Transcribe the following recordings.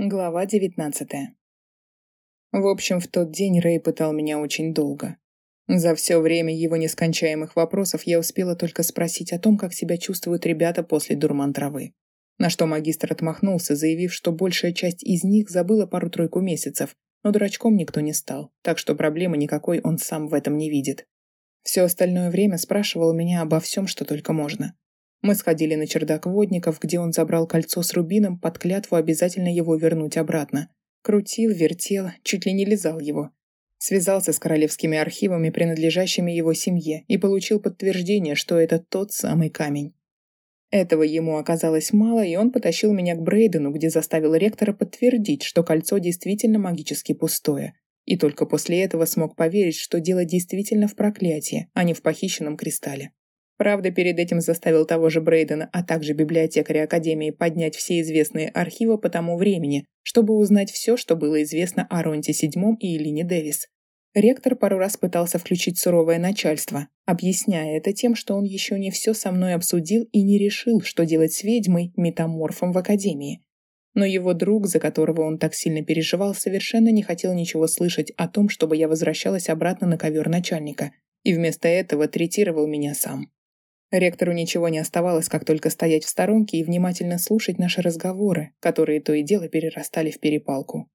Глава девятнадцатая. В общем, в тот день Рэй пытал меня очень долго. За все время его нескончаемых вопросов я успела только спросить о том, как себя чувствуют ребята после дурман травы. На что магистр отмахнулся, заявив, что большая часть из них забыла пару-тройку месяцев, но дурачком никто не стал, так что проблемы никакой он сам в этом не видит. Все остальное время спрашивал меня обо всем, что только можно. Мы сходили на чердак водников, где он забрал кольцо с рубином под клятву обязательно его вернуть обратно. Крутил, вертел, чуть ли не лизал его. Связался с королевскими архивами, принадлежащими его семье, и получил подтверждение, что это тот самый камень. Этого ему оказалось мало, и он потащил меня к Брейдену, где заставил ректора подтвердить, что кольцо действительно магически пустое. И только после этого смог поверить, что дело действительно в проклятии, а не в похищенном кристалле. Правда, перед этим заставил того же Брейдена, а также библиотекаря Академии поднять все известные архивы по тому времени, чтобы узнать все, что было известно о Ронте VII и Элине Дэвис. Ректор пару раз пытался включить суровое начальство, объясняя это тем, что он еще не все со мной обсудил и не решил, что делать с ведьмой, метаморфом в Академии. Но его друг, за которого он так сильно переживал, совершенно не хотел ничего слышать о том, чтобы я возвращалась обратно на ковер начальника, и вместо этого третировал меня сам. Ректору ничего не оставалось, как только стоять в сторонке и внимательно слушать наши разговоры, которые то и дело перерастали в перепалку.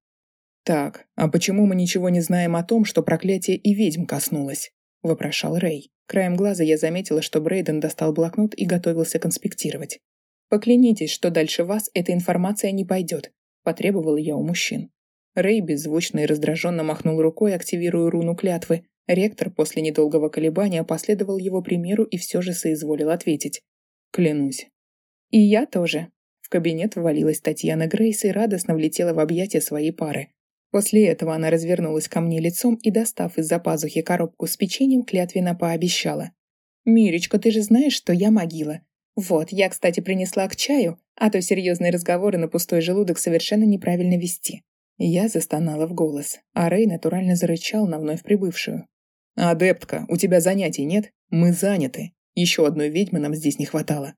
«Так, а почему мы ничего не знаем о том, что проклятие и ведьм коснулось?» – вопрошал Рэй. Краем глаза я заметила, что Брейден достал блокнот и готовился конспектировать. «Поклянитесь, что дальше вас эта информация не пойдет», – потребовала я у мужчин. Рэй беззвучно и раздраженно махнул рукой, активируя руну клятвы, Ректор после недолгого колебания последовал его примеру и все же соизволил ответить. «Клянусь». «И я тоже». В кабинет ввалилась Татьяна Грейс и радостно влетела в объятия своей пары. После этого она развернулась ко мне лицом и, достав из-за пазухи коробку с печеньем, клятвенно пообещала. «Миречка, ты же знаешь, что я могила. Вот, я, кстати, принесла к чаю, а то серьезные разговоры на пустой желудок совершенно неправильно вести». Я застонала в голос, а Рэй натурально зарычал на вновь прибывшую. «Адептка, у тебя занятий нет? Мы заняты. Еще одной ведьмы нам здесь не хватало».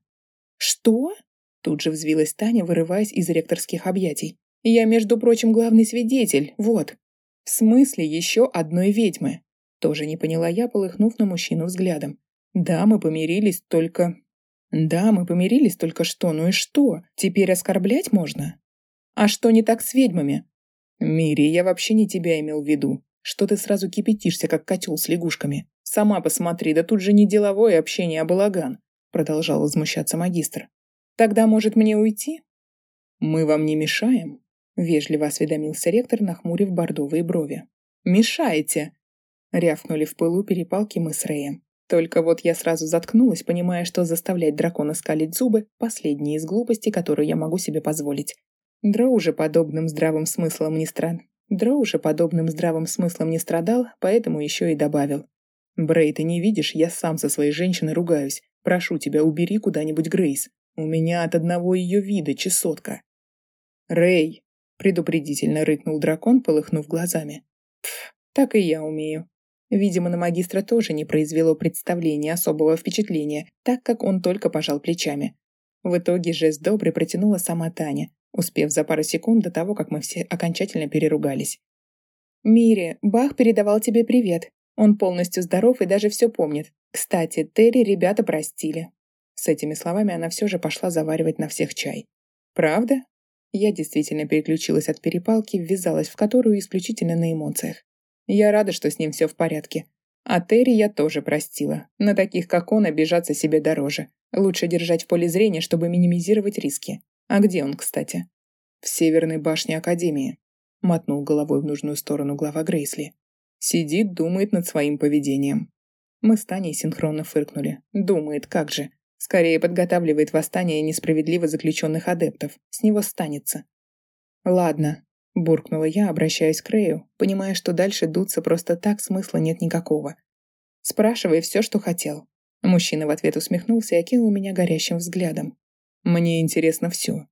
«Что?» Тут же взвилась Таня, вырываясь из ректорских объятий. «Я, между прочим, главный свидетель, вот». «В смысле еще одной ведьмы?» Тоже не поняла я, полыхнув на мужчину взглядом. «Да, мы помирились только...» «Да, мы помирились только что, ну и что? Теперь оскорблять можно?» «А что не так с ведьмами?» «Мири, я вообще не тебя имел в виду что ты сразу кипятишься, как котел с лягушками. Сама посмотри, да тут же не деловое общение, а балаган», продолжал возмущаться магистр. «Тогда, может, мне уйти?» «Мы вам не мешаем?» вежливо осведомился ректор, нахмурив бордовые брови. «Мешаете!» рявкнули в пылу перепалки мы с Рэем. Только вот я сразу заткнулась, понимая, что заставлять дракона скалить зубы – последняя из глупостей, которую я могу себе позволить. Дроу же подобным здравым смыслом не стран. Дроу же подобным здравым смыслом не страдал, поэтому еще и добавил. «Брей, ты не видишь, я сам со своей женщиной ругаюсь. Прошу тебя, убери куда-нибудь Грейс. У меня от одного ее вида чесотка». «Рэй!» — предупредительно рыкнул дракон, полыхнув глазами. «Пф, так и я умею». Видимо, на магистра тоже не произвело представления особого впечатления, так как он только пожал плечами. В итоге жест добрый протянула сама Таня, успев за пару секунд до того, как мы все окончательно переругались. «Мири, Бах передавал тебе привет. Он полностью здоров и даже все помнит. Кстати, Терри ребята простили». С этими словами она все же пошла заваривать на всех чай. «Правда?» Я действительно переключилась от перепалки, ввязалась в которую исключительно на эмоциях. Я рада, что с ним все в порядке. А Терри я тоже простила. На таких, как он, обижаться себе дороже. Лучше держать в поле зрения, чтобы минимизировать риски. А где он, кстати? В северной башне Академии. Мотнул головой в нужную сторону глава Грейсли. Сидит, думает над своим поведением. Мы с Таней синхронно фыркнули. Думает, как же. Скорее подготавливает восстание несправедливо заключенных адептов. С него станется. Ладно, буркнула я, обращаясь к Рэю, понимая, что дальше дуться просто так смысла нет никакого. Спрашивай все, что хотел. Мужчина в ответ усмехнулся и окинул меня горящим взглядом. Мне интересно все.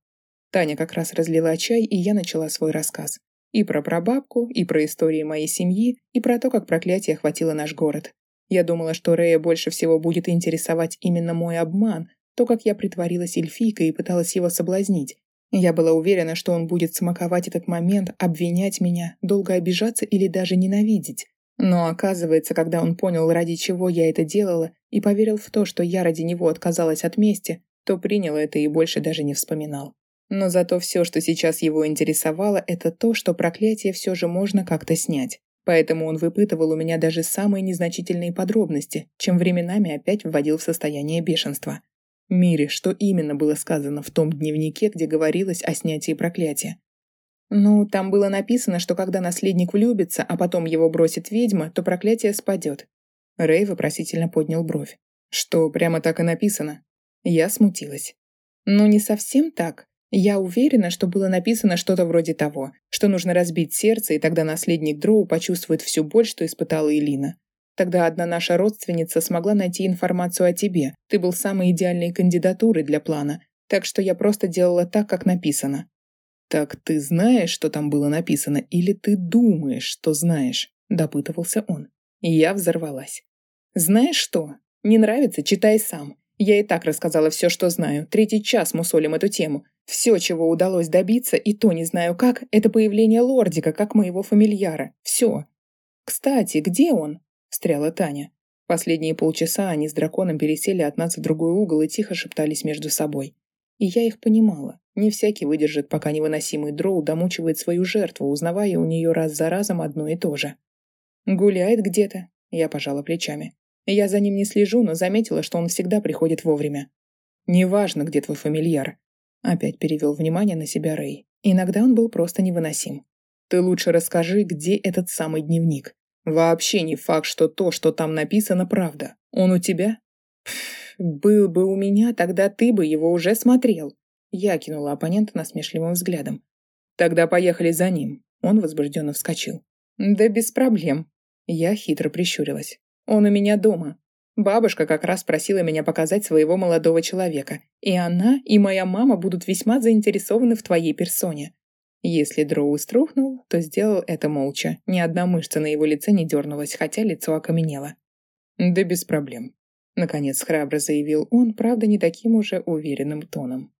Таня как раз разлила чай, и я начала свой рассказ. И про прабабку, и про истории моей семьи, и про то, как проклятие охватило наш город. Я думала, что Рея больше всего будет интересовать именно мой обман, то, как я притворилась эльфийкой и пыталась его соблазнить. Я была уверена, что он будет смаковать этот момент, обвинять меня, долго обижаться или даже ненавидеть. Но оказывается, когда он понял, ради чего я это делала, и поверил в то, что я ради него отказалась от мести, то принял это и больше даже не вспоминал. Но зато все, что сейчас его интересовало, это то, что проклятие все же можно как-то снять. Поэтому он выпытывал у меня даже самые незначительные подробности, чем временами опять вводил в состояние бешенства. Мире, что именно было сказано в том дневнике, где говорилось о снятии проклятия. Ну, там было написано, что когда наследник влюбится, а потом его бросит ведьма, то проклятие спадет. Рэй вопросительно поднял бровь. Что, прямо так и написано? Я смутилась. Ну, не совсем так. Я уверена, что было написано что-то вроде того, что нужно разбить сердце, и тогда наследник Дроу почувствует всю боль, что испытала Элина. Тогда одна наша родственница смогла найти информацию о тебе. Ты был самой идеальной кандидатурой для плана, так что я просто делала так, как написано». «Так ты знаешь, что там было написано, или ты думаешь, что знаешь?» – допытывался он. И я взорвалась. «Знаешь что? Не нравится? Читай сам. Я и так рассказала все, что знаю. Третий час мусолим эту тему. Все, чего удалось добиться, и то не знаю как, это появление лордика, как моего фамильяра. Все. Кстати, где он? встряла Таня. Последние полчаса они с драконом пересели от нас в другой угол и тихо шептались между собой. И я их понимала. Не всякий выдержит, пока невыносимый дроу домучивает свою жертву, узнавая у нее раз за разом одно и то же. «Гуляет где-то», — я пожала плечами. Я за ним не слежу, но заметила, что он всегда приходит вовремя. «Неважно, где твой фамильяр», — опять перевел внимание на себя Рэй. Иногда он был просто невыносим. «Ты лучше расскажи, где этот самый дневник. Вообще не факт, что то, что там написано, правда. Он у тебя? был бы у меня, тогда ты бы его уже смотрел. Я кинула оппонента насмешливым взглядом. Тогда поехали за ним. Он возбужденно вскочил. Да без проблем. Я хитро прищурилась. Он у меня дома. Бабушка как раз просила меня показать своего молодого человека, и она, и моя мама будут весьма заинтересованы в твоей персоне. Если Дроу струхнул, то сделал это молча. Ни одна мышца на его лице не дернулась, хотя лицо окаменело. «Да без проблем», — наконец храбро заявил он, правда, не таким уже уверенным тоном.